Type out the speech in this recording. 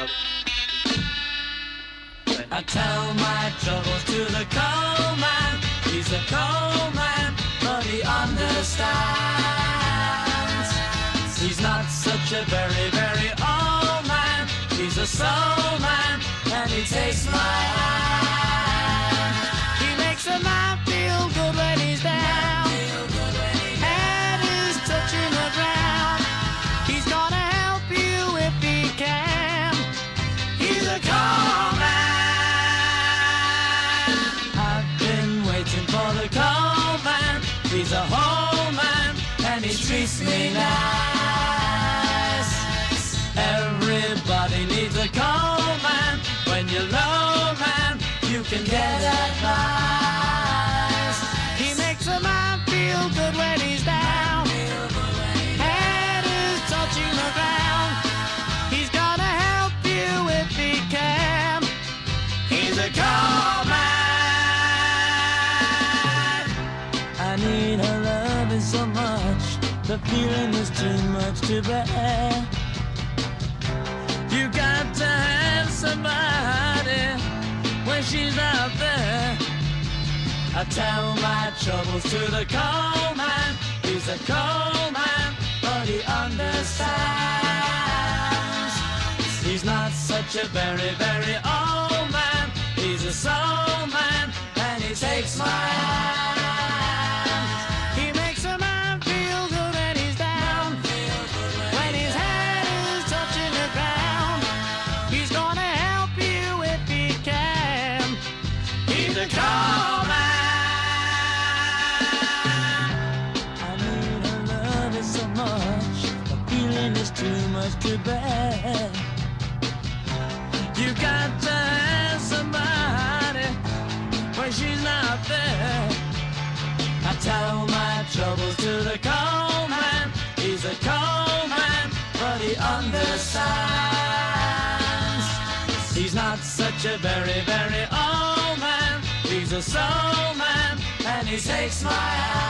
I tell my troubles to the coal man. He's a coal man, but he understands. He's not such a very, very old man. He's a soul man, and he takes my. He's a whole man, and he treats me nice. The feeling is too much to bear. You got to have somebody when she's out there. I tell my troubles to the coal man. He's a coal man, but he understands. He's not such a very, very old too much to bear. You got to have somebody when she's not there. I tell my troubles to the coal man. He's a coal man, but he understands. He's not such a very, very old man. He's a soul man, and he takes my hand.